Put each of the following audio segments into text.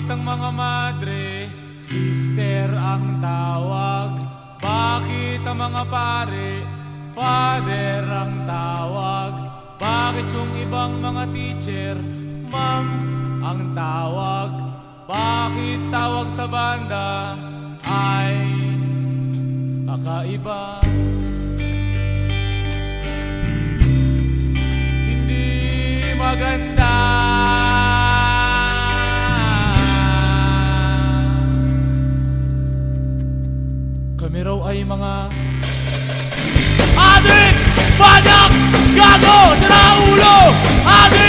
ibang mga madre, sister ang tawag. Bakit ang mga pare, father ang tawag? Bakit yung ibang mga teacher, ma'am ang tawag? Bakit tawag sa banda ay kakaiba? Hindi maganda. Mga Adik! Banyak! Gago! Sira ulo! Adik!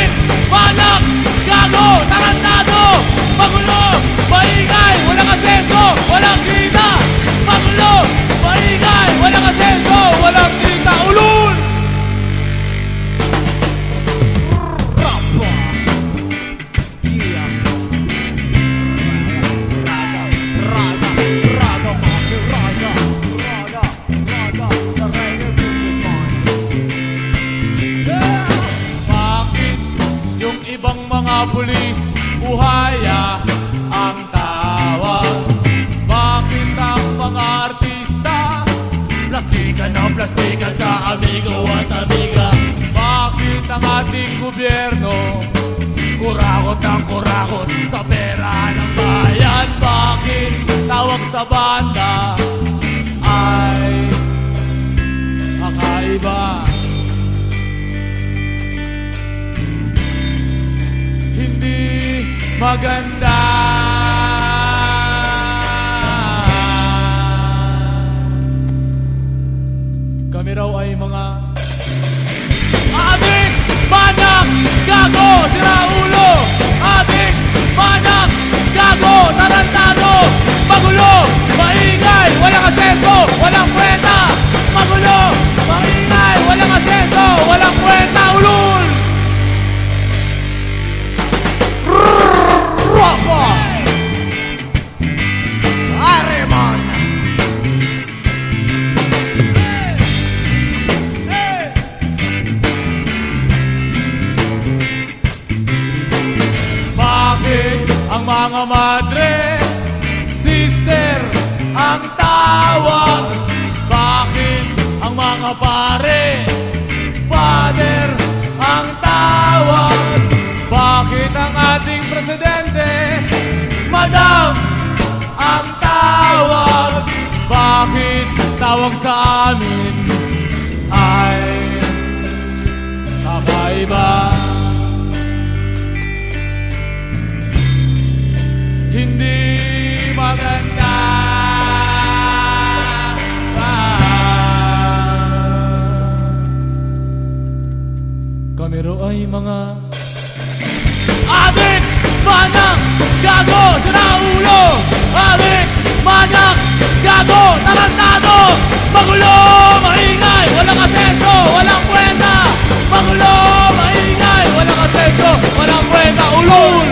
Gobyerno kurakot ang kurakot sa pera ng bayan? Bakit tawag sa banda ay kakaiba? hindi maganda. Kami raw ay mga Adik! Manak! Gago! Mga madre, sister ang tawag? Bakit ang mga pare, father ang tawag? Bakit ang ating presidente, madam ang tawag? Bakit tawag sa amin hindi maganda. Kami raw ay mga Adik! Manak! Gago! Sira ulo! Adik! Manak! Gago! Tarantado! Magulo! Maingay! Walang asenso! Walang kwenta! Magulo! Maingay! Walang asenso! Walang kwenta! Ulol! Yeah!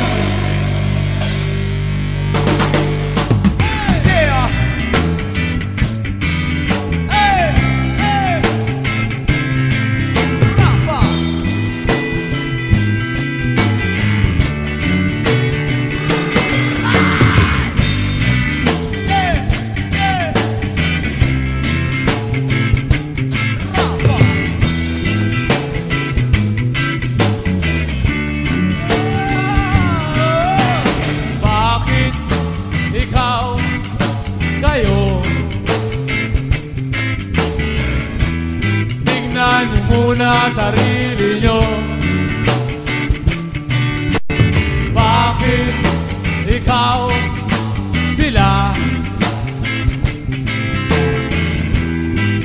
Muna sarili nyo Bakit ikaw sila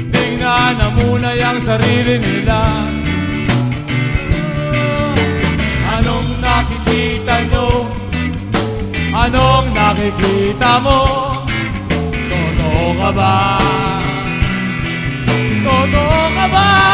Tingnan na muna yung sarili nila Anong nakikita nyo? Anong nakikita mo? Totoo ka ba? Totoo ka ba?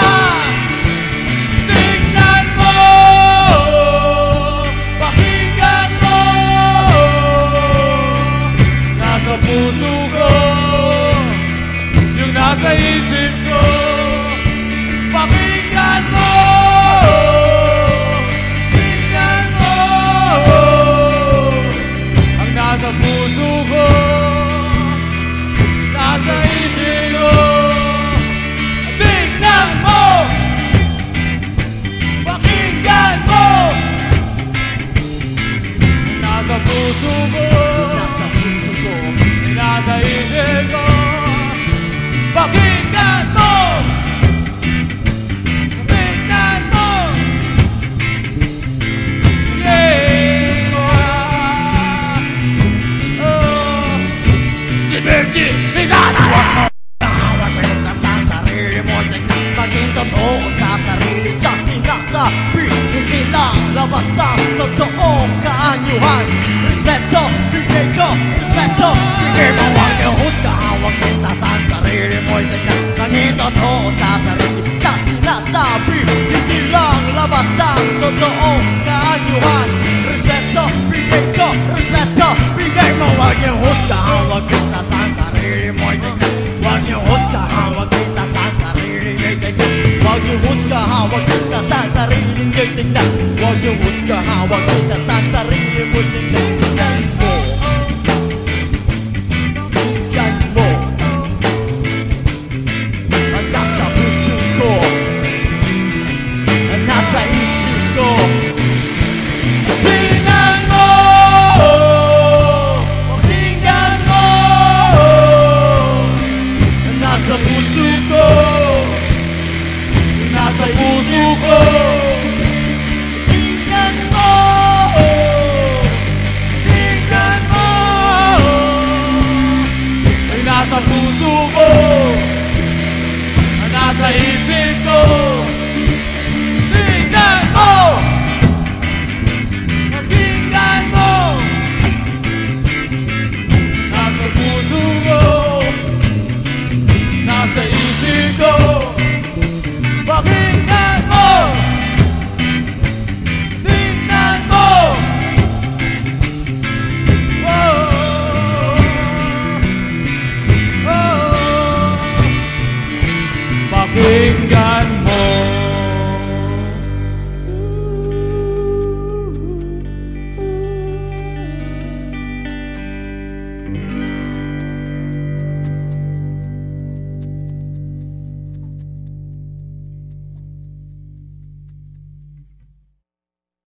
부수고 나 부수고 나 사이제고 바뀐 단 と王がニューハイリスペクトリゲイコリスペクトリゲイもわけ欲しかわけたさんから入れもいてか何だとささるにさすなさびリギランラバさんとどう bonita